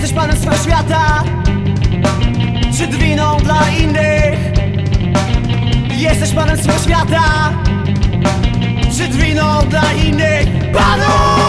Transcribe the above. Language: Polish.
jesteś panem swego świata? Czy dwiną dla innych. Jesteś panem swego świata? Czy dwiną dla innych. Panu!